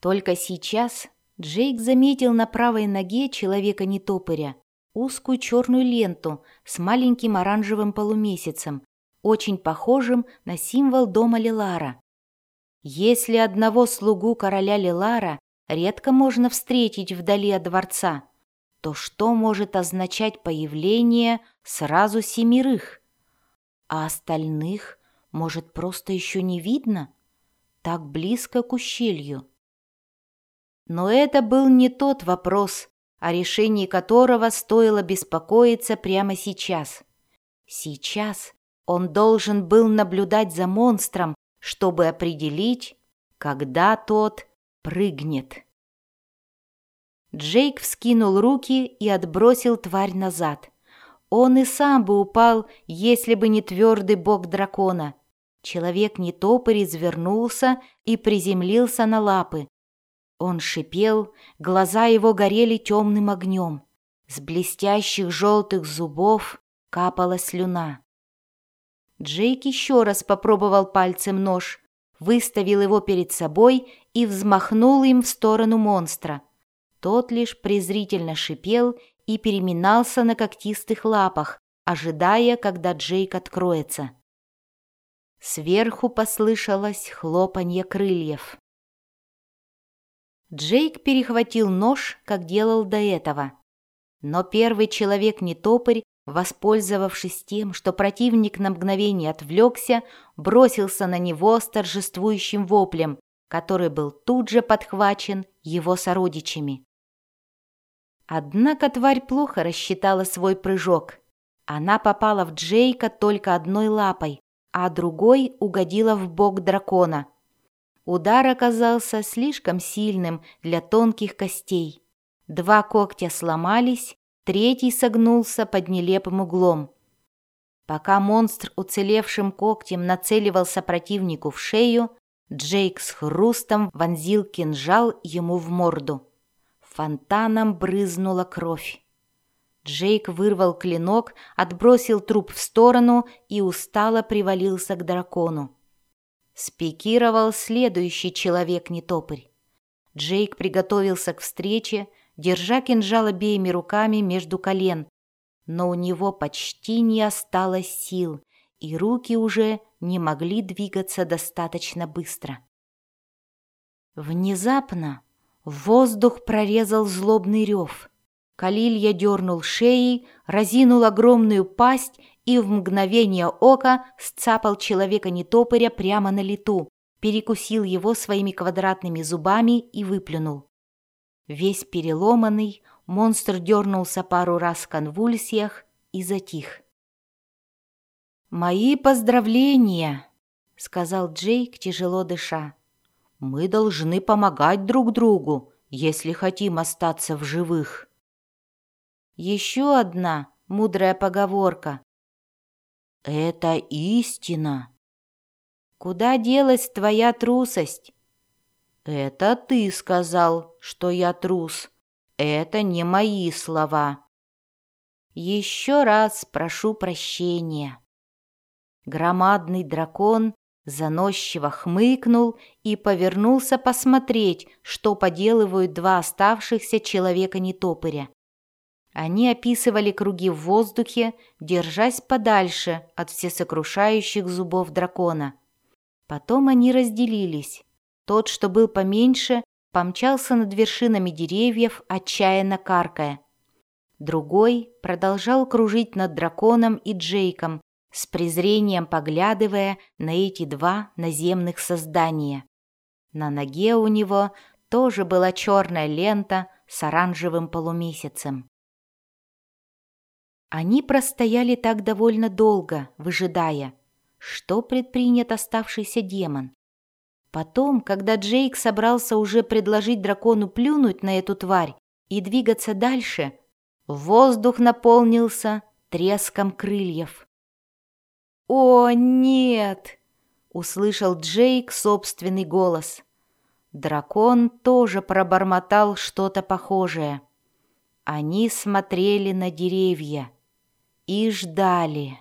Только сейчас Джейк заметил на правой ноге человека-нетопыря узкую черную ленту с маленьким оранжевым полумесяцем, очень похожим на символ дома Лилара. Если одного слугу короля Лилара редко можно встретить вдали от дворца, то что может означать появление сразу семерых? А остальных, может, просто еще не видно? Так близко к ущелью. Но это был не тот вопрос, о решении которого стоило беспокоиться прямо сейчас. Сейчас он должен был наблюдать за монстром, чтобы определить, когда тот прыгнет. Джейк вскинул руки и отбросил тварь назад. Он и сам бы упал, если бы не твердый бок дракона. Человек не топор извернулся и приземлился на лапы. Он шипел, глаза его горели темным огнем. С блестящих желтых зубов капала слюна. Джейк еще раз попробовал пальцем нож, выставил его перед собой и взмахнул им в сторону монстра. Тот лишь презрительно шипел и переминался на когтистых лапах, ожидая, когда Джейк откроется. Сверху послышалось хлопанье крыльев. Джейк перехватил нож, как делал до этого. Но первый человек-нетопырь Воспользовавшись тем, что противник на мгновение отвлекся, бросился на него с торжествующим воплем, который был тут же подхвачен его сородичами. Однако тварь плохо рассчитала свой прыжок. Она попала в Джейка только одной лапой, а другой угодила в бок дракона. Удар оказался слишком сильным для тонких костей. Два когтя сломались, Третий согнулся под нелепым углом. Пока монстр уцелевшим когтем нацеливался противнику в шею, Джейк с хрустом вонзил кинжал ему в морду. Фонтаном брызнула кровь. Джейк вырвал клинок, отбросил труп в сторону и устало привалился к дракону. Спикировал следующий человек-нетопырь. Джейк приготовился к встрече, держа кинжал обеими руками между колен, но у него почти не осталось сил, и руки уже не могли двигаться достаточно быстро. Внезапно воздух прорезал злобный рев. Калилья дернул шеей, разинул огромную пасть и в мгновение ока сцапал человека-нетопыря прямо на лету, перекусил его своими квадратными зубами и выплюнул. Весь переломанный, монстр дернулся пару раз в конвульсиях и затих. «Мои поздравления!» — сказал Джейк, тяжело дыша. «Мы должны помогать друг другу, если хотим остаться в живых». Еще одна мудрая поговорка. «Это истина!» «Куда делась твоя трусость?» «Это ты сказал, что я трус. Это не мои слова». «Еще раз прошу прощения». Громадный дракон заносчиво хмыкнул и повернулся посмотреть, что поделывают два оставшихся человека-нетопыря. Они описывали круги в воздухе, держась подальше от всесокрушающих зубов дракона. Потом они разделились. Тот, что был поменьше, помчался над вершинами деревьев, отчаянно каркая. Другой продолжал кружить над драконом и Джейком, с презрением поглядывая на эти два наземных создания. На ноге у него тоже была черная лента с оранжевым полумесяцем. Они простояли так довольно долго, выжидая, что предпринят оставшийся демон. Потом, когда Джейк собрался уже предложить дракону плюнуть на эту тварь и двигаться дальше, воздух наполнился треском крыльев. «О, нет!» — услышал Джейк собственный голос. Дракон тоже пробормотал что-то похожее. Они смотрели на деревья и ждали.